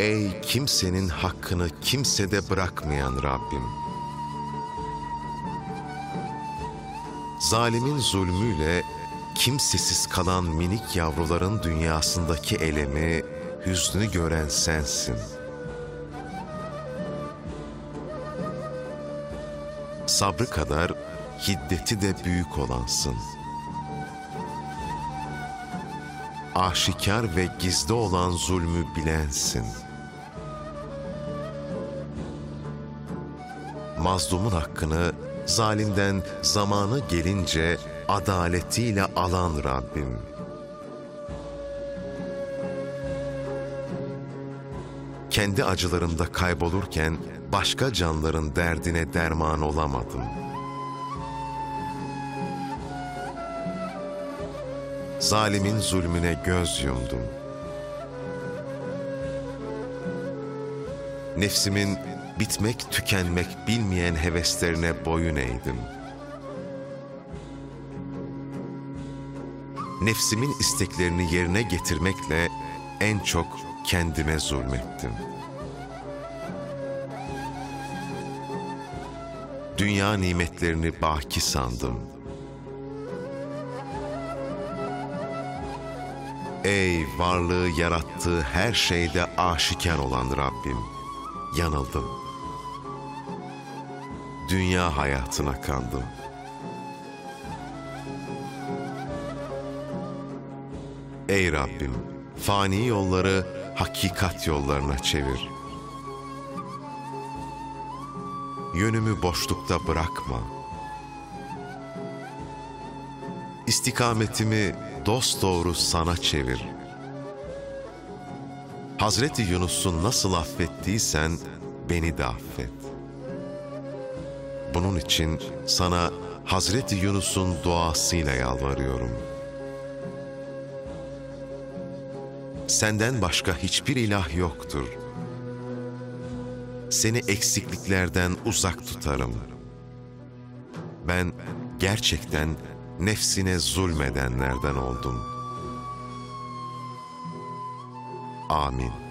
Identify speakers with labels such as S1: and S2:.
S1: Ey kimsenin hakkını kimsede bırakmayan Rabbim. Zalimin zulmüyle kimsesiz kalan minik yavruların dünyasındaki elemi, hüznü gören sensin. Sabrı kadar hiddeti de büyük olansın. Aşikar ve gizli olan zulmü bilensin.'' Mazlumun hakkını zalimden zamanı gelince adaletiyle alan Rabbim. Kendi acılarımda kaybolurken başka canların derdine derman olamadım. Zalimin zulmüne göz yumdum. Nefsimin bitmek tükenmek bilmeyen heveslerine boyun eğdim. Nefsimin isteklerini yerine getirmekle en çok kendime zulmettim. Dünya nimetlerini baki sandım. Ey varlığı yarattığı her şeyde aşikar olan Rabbim, yanıldım dünya hayatına kandım. Ey Rabbim, fani yolları hakikat yollarına çevir. Yönümü boşlukta bırakma. İstikametimi dosdoğru sana çevir. Hazreti Yunus'u nasıl affettiysen beni de affet. Bunun için sana Hazreti Yunus'un duasıyla yalvarıyorum. Senden başka hiçbir ilah yoktur. Seni eksikliklerden uzak tutarım. Ben gerçekten nefsine zulmedenlerden oldum. Amin.